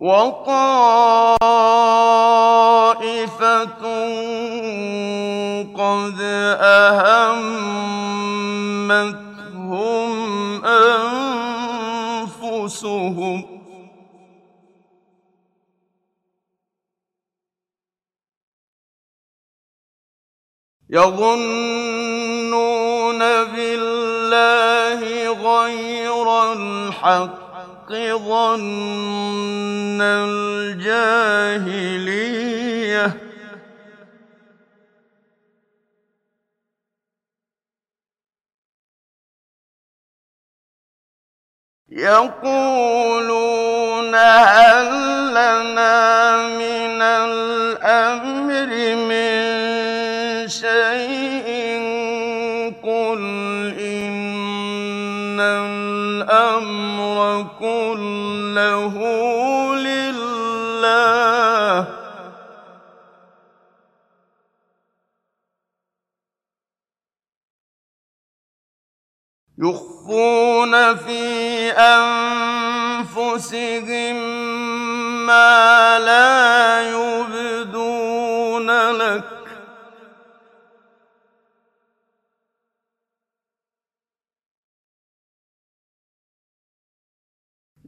وَطَائِفَةٌ قَدْ أَهَمَّتْهُمْ أَنفُسُهُمْ ۖ يَظُنُّونَ بِاللَّهِ غَيْرَ الْحَقِّ ظَنَّ الْجَاهِلِيَّةِ ۖ. يَقُولُونَ إِنَّ الْأَمْرَ كُلَّهُ لِلَّهِ ۗ يُخْفُونَ فِي أَنفُسِهِم مَّا لَا يُبْدُونَ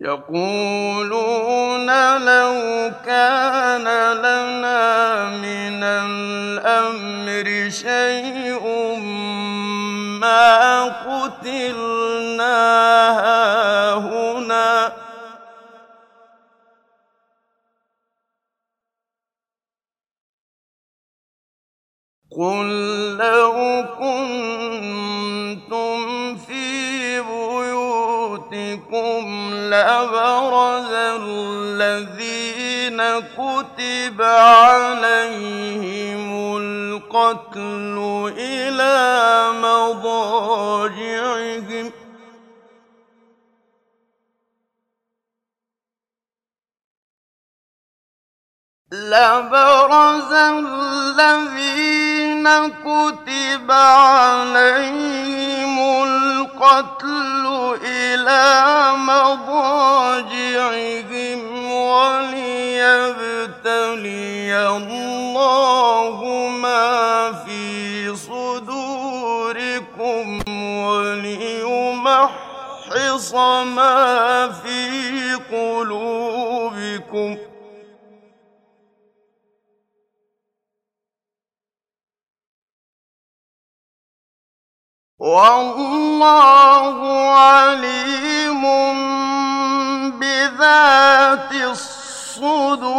يَقُولُونَ لَوْ كَانَ لَنَا مِنَ الْأَمْرِ شَيْءٌ مَّا قُتِلْنَا هَاهُنَا ۗ. قُل لَّوْ كُنتُمْ فِي بُيُوتِكُمْ لَبَرَزَ الَّذِينَ كُتِبَ عَلَيْهِمُ الْقَتْلُ إِلَىٰ مَضَاجِعِهِمْ ۖ. وَلِيَبْتَلِيَ صُدُورِكُمْ وَلِيُمَحِّصَ مَا فِي قُلُوبِكُمْ ۗ. وَاللَّهُ عَلِيمٌ بِذَاتِ الصُّدُورِ.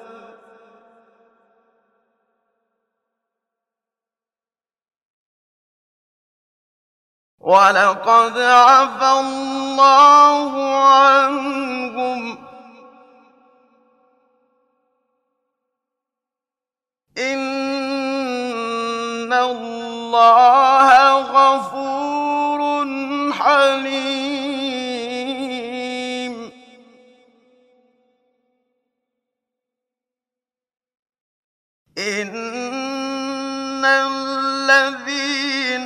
وَلَقَدْ عَفَا اللَّهُ عَنْهُمْ ۗ. إِنَّ اللَّهَ غَفُورٌ حَلِيمٌ. إِنَّ الَّذِينَ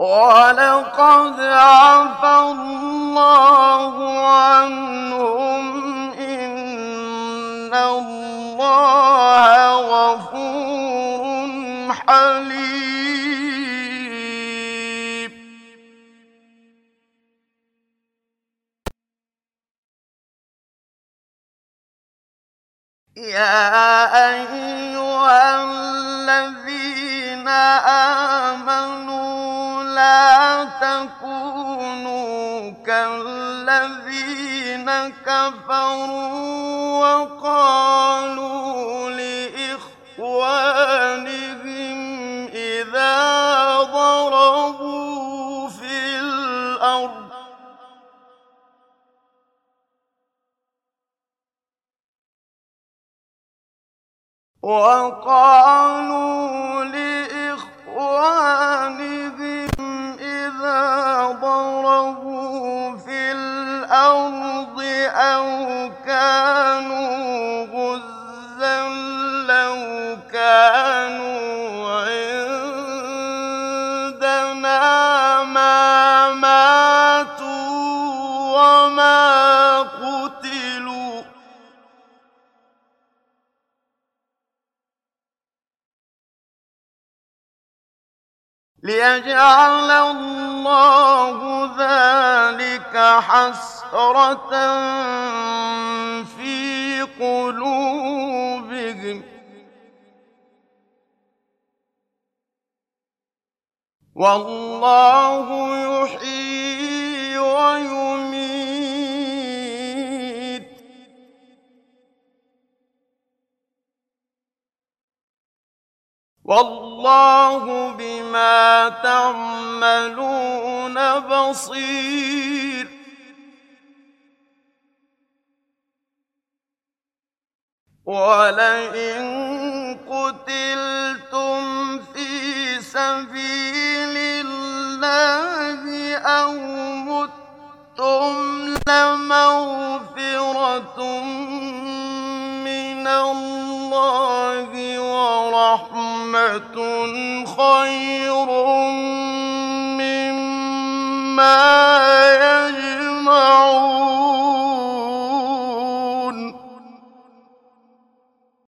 ولقد عفى الله عنهم إن الله غفور حليم. يا أيها الذين آمنوا لا تكونوا كالذين كفروا وقالوا لإخوانهم إذا ضربوا في الأرض وقالوا لإخوانهم كانوا عندنا ما ماتوا وما قتلوا. ليجعل الله ذلك حسرة في قلوبهم. والله يحيي ويميت. والله بما تعملون بصير. ولئن قتلتم سبيل الله أو متم لمغفرة من الله ورحمة خير